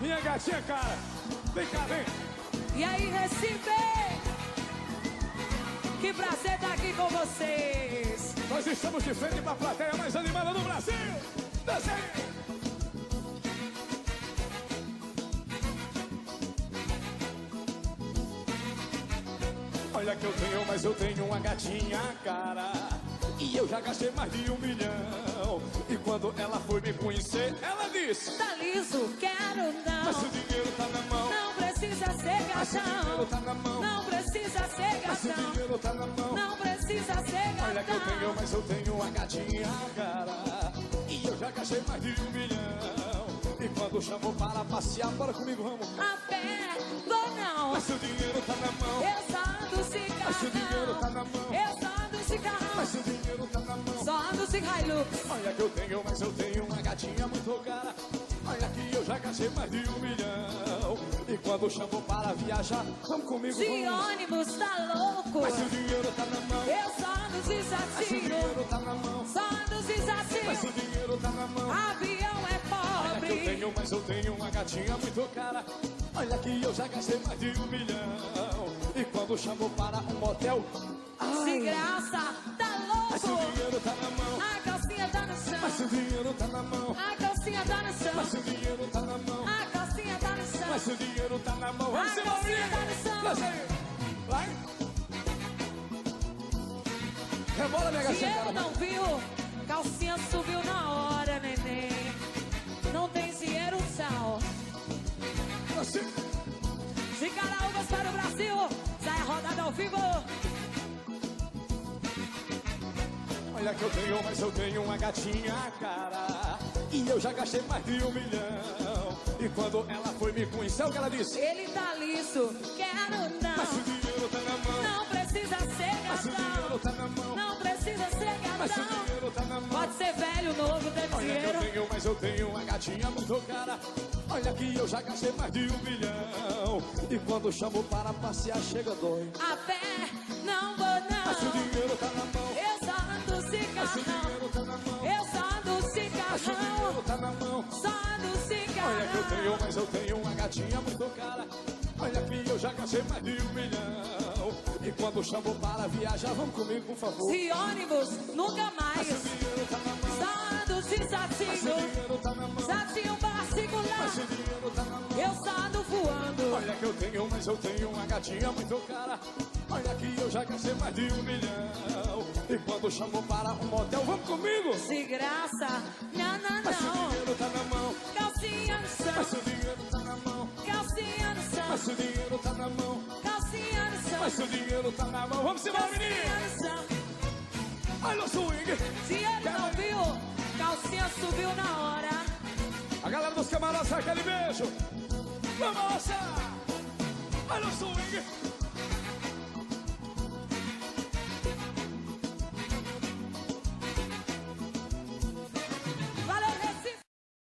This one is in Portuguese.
Minha gatinha, cara. Vem cá, vem. E aí, Recife? Que prazer estar aqui com vocês. Nós estamos de frente para a plateia mais animada do Brasil. Desce aí. Olha que eu tenho, mas eu tenho uma gatinha, cara. E eu já gastei mais de um milhão. E quando ela foi me conhecer, ela disse: Tá liso, quero não. Mas o dinheiro tá na mão. Não precisa ser Mas o dinheiro gastão. tá na mão. Não precisa ser Mas o gastão. dinheiro tá na mão. Não precisa ser Olha que eu tenho, gastão. mas eu tenho uma gatinha, cara. E eu já gastei mais de um milhão. E quando chamou para passear, bora comigo, vamos. A pé, vou não. Mas o dinheiro tá na mão. Eu só ando de Mas o dinheiro tá na mão. Eu só ando carrão. Mas o dinheiro tá na mão. Só ando de Hilux. Olha que eu tenho, mas eu tenho uma gatinha muito gastei mais de um milhão. E quando chamou para viajar, vamos comigo, De vamos. ônibus, tá louco. Mas o dinheiro tá na mão. Eu só ando de Mas o jatinho. dinheiro tá na mão. Só ando de Mas o jatinho. dinheiro tá na mão. Avião é Olha que eu pobre. tenho, mas eu tenho uma gatinha muito cara. Olha que eu já gastei mais de um milhão. E quando chamou para um motel, De graça, tá mas o louco. dinheiro tá na mão. A calcinha tá no Mas chão. o dinheiro tá na mão. A calcinha tá no chão. Mas o dinheiro tá na mão. Vamos. Desce aí. Vai. Rebola, minha Se eu cara. não viu, calcinha subiu na hora, neném. Não tem dinheiro, tchau. Assim. De Caraúbas para o Brasil, sai a rodada ao vivo. Olha que eu tenho, mas eu tenho uma gatinha, cara. E eu já gastei mais de um milhão. E quando ela foi me conhecer, o que ela disse? Ele tá liso, quero Mas o não. dinheiro tá na mão. Não precisa ser Mas o dinheiro tá na mão. Não precisa ser Mas o dinheiro tá na mão. Pode ser velho, novo, tem Olha que eu dinheiro. tenho, mas eu tenho uma gatinha muito cara. Olha que eu já gastei mais de um milhão. E quando chamo para passear, chega dói. A pé, não vou Mas o não. dinheiro tá na mão. Eu mas eu tenho uma gatinha muito cara. Olha que eu já gastei mais de um milhão. E quando chamo para viajar, vamos comigo, por favor. De ônibus, nunca mais. Mas o dinheiro tá na mão. Só ando de Mas o jatinho. dinheiro na mão. Jatinho Mas o particular. dinheiro tá na mão. Eu só ando voando. Olha que eu tenho, mas eu tenho uma gatinha muito cara. Olha que eu já gastei mais de um milhão. E quando chamou para um motel, vamos comigo. De graça, tá na mão. Calcinha no chão. Mas o dinheiro tá na mão. Vamos embora, menino. Calcinha no chão. Olha o swing. Se ele não viu, calcinha subiu na hora. A galera dos camaradas, aquele beijo. Vamos, moça. Olha o swing.